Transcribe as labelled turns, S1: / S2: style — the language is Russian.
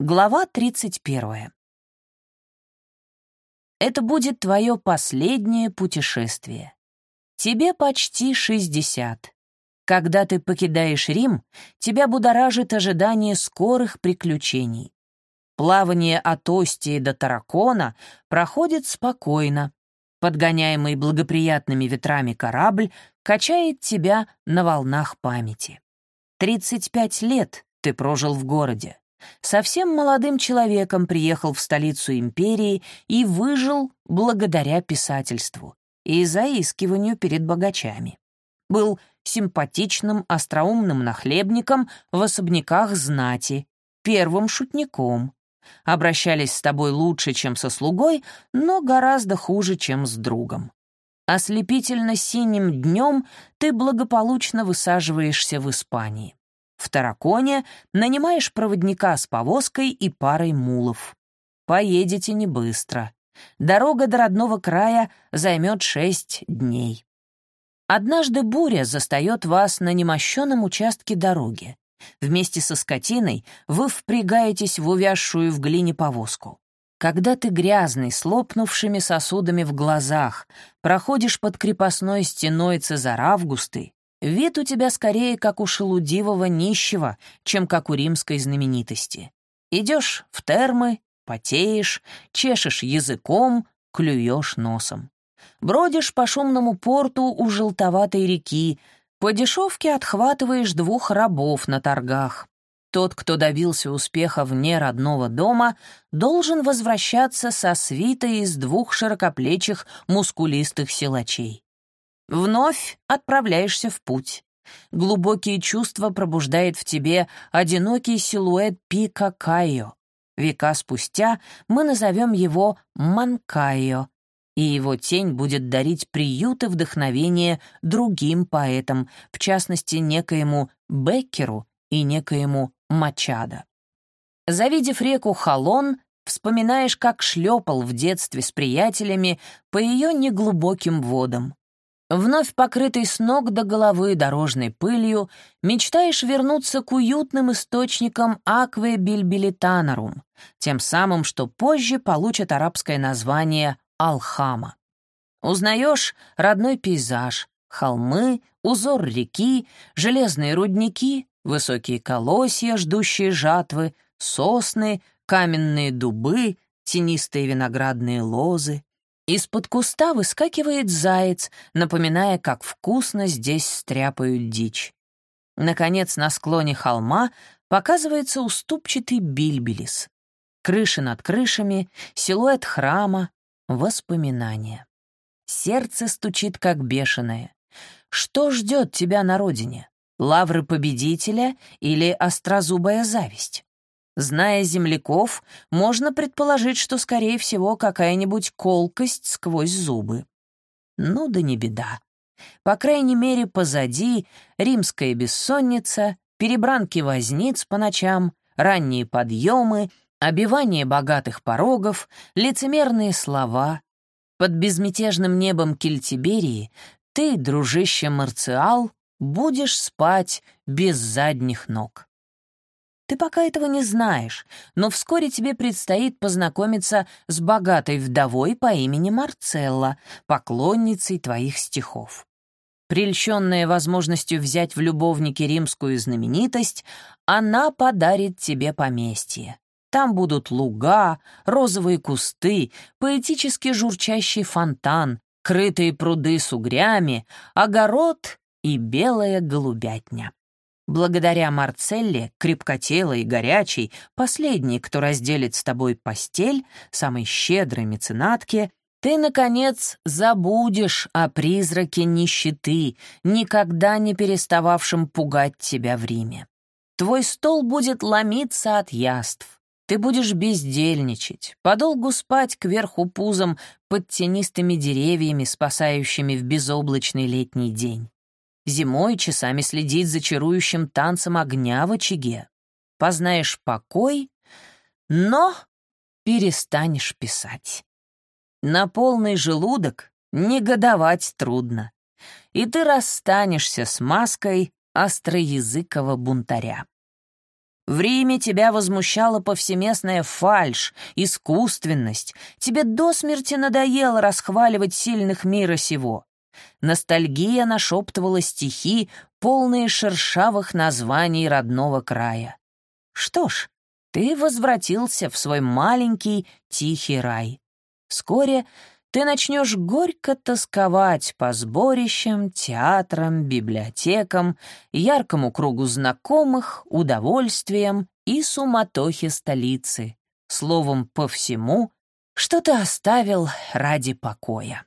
S1: Глава 31. Это будет твое последнее путешествие. Тебе почти 60. Когда ты покидаешь Рим, тебя будоражит ожидание скорых приключений. Плавание от Остии до Таракона проходит спокойно. Подгоняемый благоприятными ветрами корабль качает тебя на волнах памяти. 35 лет ты прожил в городе. Совсем молодым человеком приехал в столицу империи и выжил благодаря писательству и заискиванию перед богачами. Был симпатичным, остроумным нахлебником в особняках знати, первым шутником. Обращались с тобой лучше, чем со слугой, но гораздо хуже, чем с другом. Ослепительно синим днем ты благополучно высаживаешься в Испании. В Тараконе нанимаешь проводника с повозкой и парой мулов. Поедете не быстро. Дорога до родного края займет шесть дней. Однажды буря застает вас на немощенном участке дороги. Вместе со скотиной вы впрягаетесь в увязшую в глине повозку. Когда ты грязный, с лопнувшими сосудами в глазах, проходишь под крепостной стеной Цезар Августы, Вид у тебя скорее как у шелудивого нищего, чем как у римской знаменитости. Идешь в термы, потеешь, чешешь языком, клюешь носом. Бродишь по шумному порту у желтоватой реки, по дешевке отхватываешь двух рабов на торгах. Тот, кто добился успеха вне родного дома, должен возвращаться со свитой из двух широкоплечих мускулистых силачей. Вновь отправляешься в путь. Глубокие чувства пробуждает в тебе одинокий силуэт пика Кайо. Века спустя мы назовем его Манкайо, и его тень будет дарить приют и вдохновение другим поэтам, в частности, некоему Беккеру и некоему Мачадо. Завидев реку Халон, вспоминаешь, как шлепал в детстве с приятелями по ее неглубоким водам. Вновь покрытый с ног до головы дорожной пылью, мечтаешь вернуться к уютным источникам Акве Бильбилитанарум, тем самым, что позже получит арабское название Алхама. Узнаешь родной пейзаж, холмы, узор реки, железные рудники, высокие колосья, ждущие жатвы, сосны, каменные дубы, тенистые виноградные лозы. Из-под куста выскакивает заяц, напоминая, как вкусно здесь стряпают дичь. Наконец, на склоне холма показывается уступчатый бильбелис. Крыши над крышами, силуэт храма, воспоминания. Сердце стучит, как бешеное. Что ждет тебя на родине? Лавры победителя или острозубая зависть? Зная земляков, можно предположить, что, скорее всего, какая-нибудь колкость сквозь зубы. Ну да не беда. По крайней мере, позади римская бессонница, перебранки возниц по ночам, ранние подъемы, обивание богатых порогов, лицемерные слова. Под безмятежным небом Кельтиберии ты, дружище Марциал, будешь спать без задних ног. Ты пока этого не знаешь, но вскоре тебе предстоит познакомиться с богатой вдовой по имени Марцелла, поклонницей твоих стихов. Прельщенная возможностью взять в любовники римскую знаменитость, она подарит тебе поместье. Там будут луга, розовые кусты, поэтически журчащий фонтан, крытые пруды с угрями, огород и белая голубятня. Благодаря Марцелле, крепкотелой и горячей, последней, кто разделит с тобой постель, самой щедрой меценатке, ты, наконец, забудешь о призраке нищеты, никогда не перестававшем пугать тебя в Риме. Твой стол будет ломиться от яств. Ты будешь бездельничать, подолгу спать кверху пузом под тенистыми деревьями, спасающими в безоблачный летний день зимой часами следить за чарующим танцем огня в очаге. Познаешь покой, но перестанешь писать. На полный желудок негодовать трудно, и ты расстанешься с маской остроязыкого бунтаря. В Риме тебя возмущала повсеместная фальшь, искусственность. Тебе до смерти надоело расхваливать сильных мира сего. Ностальгия нашептывала стихи, полные шершавых названий родного края. Что ж, ты возвратился в свой маленький тихий рай. Вскоре ты начнешь горько тосковать по сборищам, театрам, библиотекам, яркому кругу знакомых, удовольствиям и суматохе столицы. Словом, по всему, что ты оставил ради покоя.